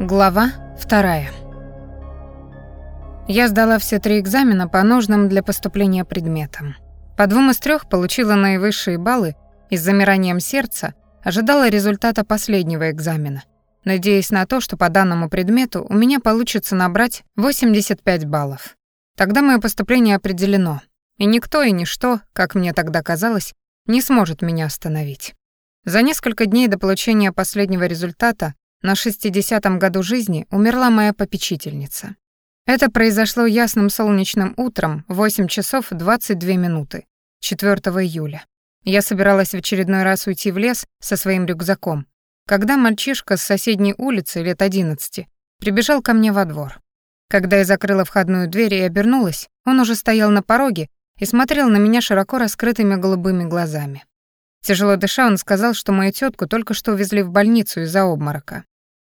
Глава вторая. Я сдала все три экзамена по нужным для поступления предметам. По двум из трех получила наивысшие баллы и с замиранием сердца ожидала результата последнего экзамена, надеясь на то, что по данному предмету у меня получится набрать 85 баллов. Тогда мое поступление определено, и никто и ничто, как мне тогда казалось, не сможет меня остановить. За несколько дней до получения последнего результата на 60-м году жизни умерла моя попечительница. Это произошло ясным солнечным утром в 8 часов 22 минуты, 4 июля. Я собиралась в очередной раз уйти в лес со своим рюкзаком, когда мальчишка с соседней улицы лет 11 прибежал ко мне во двор. Когда я закрыла входную дверь и обернулась, он уже стоял на пороге и смотрел на меня широко раскрытыми голубыми глазами. Тяжело дыша, он сказал, что мою тетку только что увезли в больницу из-за обморока.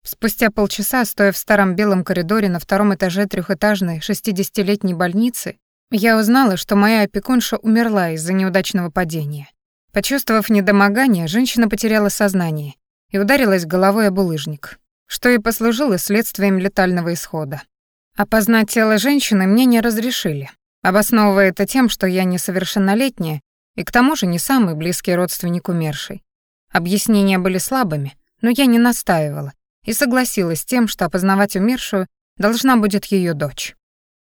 Спустя полчаса, стоя в старом белом коридоре на втором этаже трехэтажной шестидесятилетней больницы, я узнала, что моя опекунша умерла из-за неудачного падения. Почувствовав недомогание, женщина потеряла сознание и ударилась головой об улыжник, что и послужило следствием летального исхода. Опознать тело женщины мне не разрешили, обосновывая это тем, что я несовершеннолетняя и к тому же не самый близкий родственник умершей. Объяснения были слабыми, но я не настаивала и согласилась с тем, что опознавать умершую должна будет ее дочь.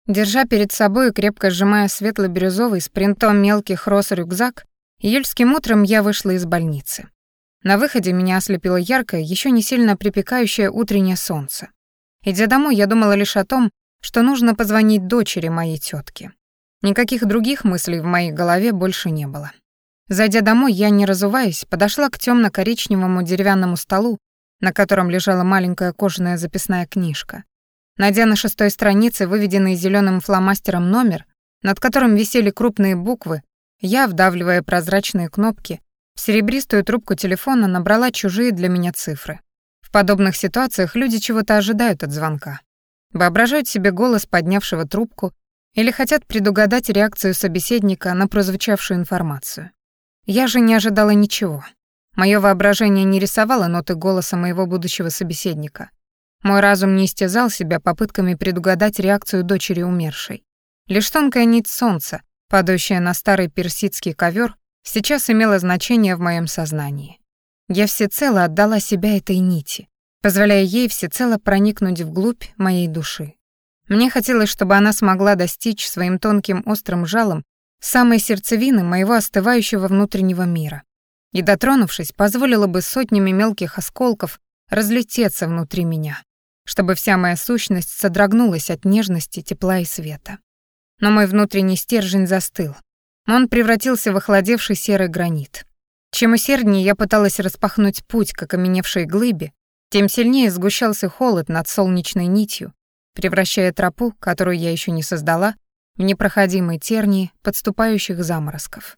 Держа перед собой и крепко сжимая светло-бирюзовый с принтом мелких роз рюкзак, июльским утром я вышла из больницы. На выходе меня ослепило яркое, еще не сильно припекающее утреннее солнце. Идя домой, я думала лишь о том, что нужно позвонить дочери моей тетки. Никаких других мыслей в моей голове больше не было. Зайдя домой, я, не разуваясь, подошла к темно коричневому деревянному столу на котором лежала маленькая кожаная записная книжка. Найдя на шестой странице выведенный зеленым фломастером номер, над которым висели крупные буквы, я, вдавливая прозрачные кнопки, в серебристую трубку телефона набрала чужие для меня цифры. В подобных ситуациях люди чего-то ожидают от звонка. Воображают себе голос поднявшего трубку или хотят предугадать реакцию собеседника на прозвучавшую информацию. Я же не ожидала ничего. Мое воображение не рисовало ноты голоса моего будущего собеседника. Мой разум не истязал себя попытками предугадать реакцию дочери умершей. Лишь тонкая нить солнца, падающая на старый персидский ковер, сейчас имела значение в моем сознании. Я всецело отдала себя этой нити, позволяя ей всецело проникнуть вглубь моей души. Мне хотелось, чтобы она смогла достичь своим тонким острым жалом самой сердцевины моего остывающего внутреннего мира и, дотронувшись, позволила бы сотнями мелких осколков разлететься внутри меня, чтобы вся моя сущность содрогнулась от нежности, тепла и света. Но мой внутренний стержень застыл. Он превратился в охладевший серый гранит. Чем усерднее я пыталась распахнуть путь к окаменевшей глыбе, тем сильнее сгущался холод над солнечной нитью, превращая тропу, которую я еще не создала, в непроходимые тернии подступающих заморозков.